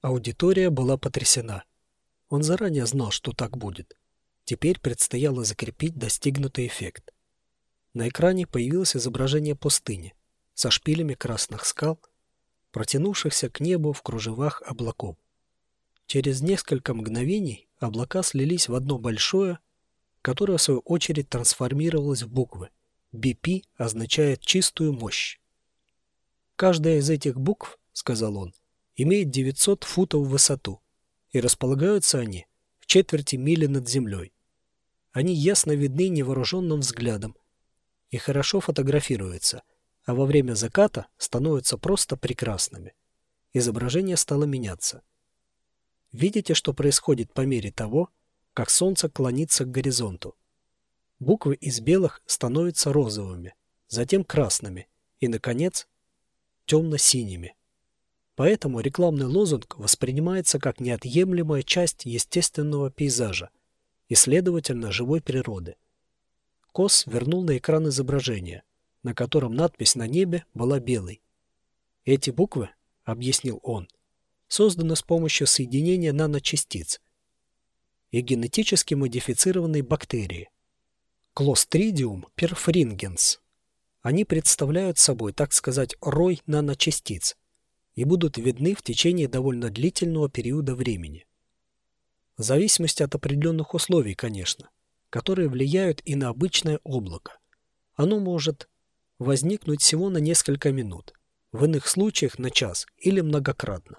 Аудитория была потрясена. Он заранее знал, что так будет. Теперь предстояло закрепить достигнутый эффект. На экране появилось изображение пустыни со шпилями красных скал, протянувшихся к небу в кружевах облаков. Через несколько мгновений облака слились в одно большое, которое в свою очередь трансформировалось в буквы. BP означает чистую мощь. Каждая из этих букв, сказал он, имеет 900 футов в высоту, и располагаются они в четверти мили над землей. Они ясно видны невооруженным взглядом и хорошо фотографируются, а во время заката становятся просто прекрасными. Изображение стало меняться. Видите, что происходит по мере того, как солнце клонится к горизонту? Буквы из белых становятся розовыми, затем красными и, наконец, темно-синими. Поэтому рекламный лозунг воспринимается как неотъемлемая часть естественного пейзажа и, следовательно, живой природы. Кос вернул на экран изображение, на котором надпись на небе была белой. «Эти буквы, — объяснил он, — созданы с помощью соединения наночастиц и генетически модифицированной бактерии Clostridium perfringens. Они представляют собой, так сказать, рой наночастиц, и будут видны в течение довольно длительного периода времени. В зависимости от определенных условий, конечно, которые влияют и на обычное облако. Оно может возникнуть всего на несколько минут, в иных случаях на час или многократно.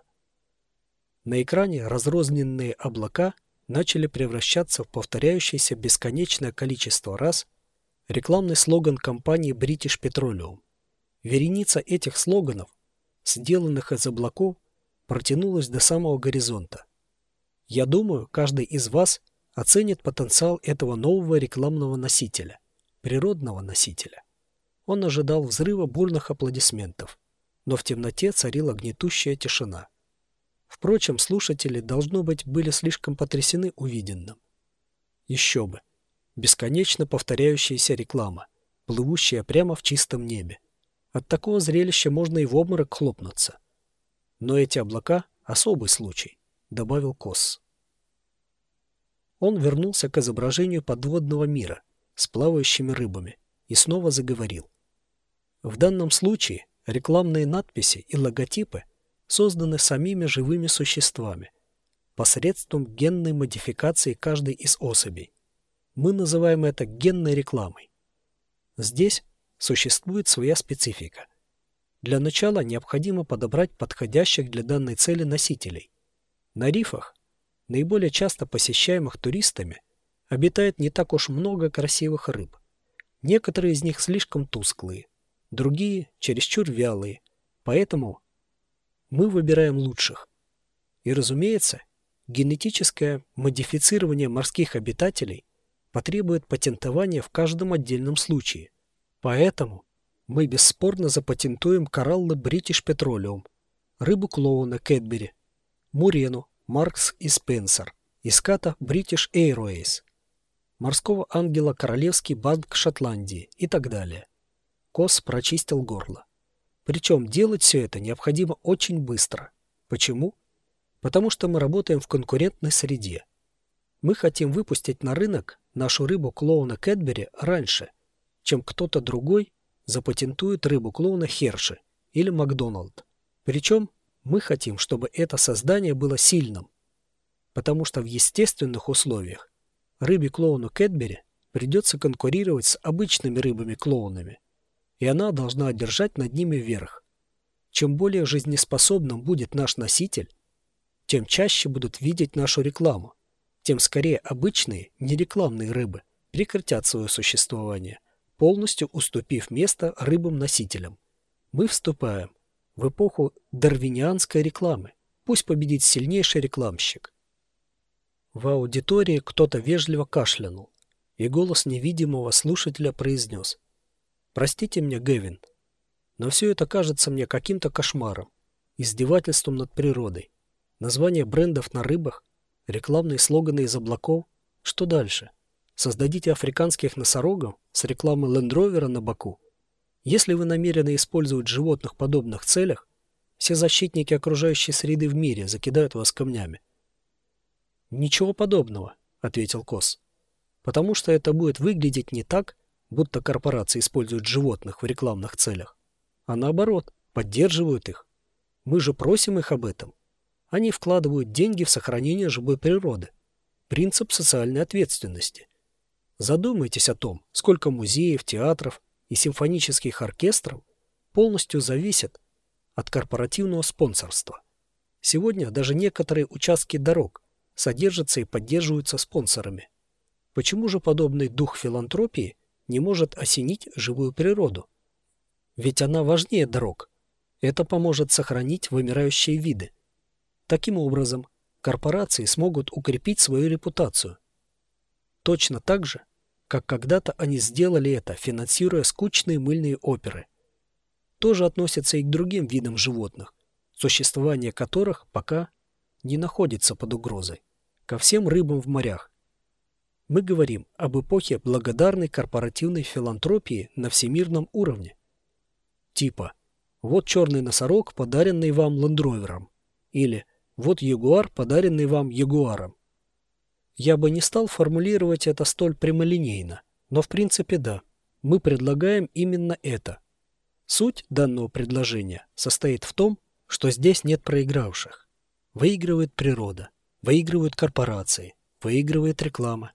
На экране разрозненные облака начали превращаться в повторяющееся бесконечное количество раз рекламный слоган компании British Petroleum. Вереница этих слоганов сделанных из облаков, протянулась до самого горизонта. Я думаю, каждый из вас оценит потенциал этого нового рекламного носителя, природного носителя. Он ожидал взрыва бурных аплодисментов, но в темноте царила гнетущая тишина. Впрочем, слушатели, должно быть, были слишком потрясены увиденным. Еще бы. Бесконечно повторяющаяся реклама, плывущая прямо в чистом небе. От такого зрелища можно и в обморок хлопнуться. Но эти облака — особый случай, — добавил Косс. Он вернулся к изображению подводного мира с плавающими рыбами и снова заговорил. В данном случае рекламные надписи и логотипы созданы самими живыми существами посредством генной модификации каждой из особей. Мы называем это генной рекламой. Здесь существует своя специфика. Для начала необходимо подобрать подходящих для данной цели носителей. На рифах, наиболее часто посещаемых туристами, обитает не так уж много красивых рыб. Некоторые из них слишком тусклые, другие чересчур вялые, поэтому мы выбираем лучших. И, разумеется, генетическое модифицирование морских обитателей потребует патентования в каждом отдельном случае – Поэтому мы бесспорно запатентуем кораллы British Petroleum, рыбу клоуна Кэтбери, мурену Маркс и Спенсер, и ската British Airways, морского ангела Королевский банк Шотландии и так далее. Кос прочистил горло. Причем делать все это необходимо очень быстро. Почему? Потому что мы работаем в конкурентной среде. Мы хотим выпустить на рынок нашу рыбу клоуна Кэтбери раньше – чем кто-то другой запатентует рыбу клоуна Херши или Макдоналд. Причем мы хотим, чтобы это создание было сильным, потому что в естественных условиях рыбе-клоуну Кэтбери придется конкурировать с обычными рыбами-клоунами, и она должна одержать над ними верх. Чем более жизнеспособным будет наш носитель, тем чаще будут видеть нашу рекламу, тем скорее обычные, нерекламные рыбы прекратят свое существование – полностью уступив место рыбам-носителям. Мы вступаем в эпоху дарвинианской рекламы. Пусть победит сильнейший рекламщик. В аудитории кто-то вежливо кашлянул, и голос невидимого слушателя произнес. «Простите меня, Гевин, но все это кажется мне каким-то кошмаром, издевательством над природой. Название брендов на рыбах, рекламные слоганы из облаков. Что дальше?» Создадите африканских носорогов с рекламой лендровера на боку. Если вы намерены использовать животных в подобных целях, все защитники окружающей среды в мире закидают вас камнями. «Ничего подобного», — ответил Кос. «Потому что это будет выглядеть не так, будто корпорации используют животных в рекламных целях, а наоборот, поддерживают их. Мы же просим их об этом. Они вкладывают деньги в сохранение живой природы. Принцип социальной ответственности. Задумайтесь о том, сколько музеев, театров и симфонических оркестров полностью зависят от корпоративного спонсорства. Сегодня даже некоторые участки дорог содержатся и поддерживаются спонсорами. Почему же подобный дух филантропии не может осенить живую природу? Ведь она важнее дорог. Это поможет сохранить вымирающие виды. Таким образом, корпорации смогут укрепить свою репутацию. Точно так же, как когда-то они сделали это, финансируя скучные мыльные оперы. Тоже относятся и к другим видам животных, существование которых пока не находится под угрозой, ко всем рыбам в морях. Мы говорим об эпохе благодарной корпоративной филантропии на всемирном уровне. Типа «Вот черный носорог, подаренный вам лендровером» или «Вот ягуар, подаренный вам ягуаром». Я бы не стал формулировать это столь прямолинейно, но в принципе да, мы предлагаем именно это. Суть данного предложения состоит в том, что здесь нет проигравших. Выигрывает природа, выигрывают корпорации, выигрывает реклама.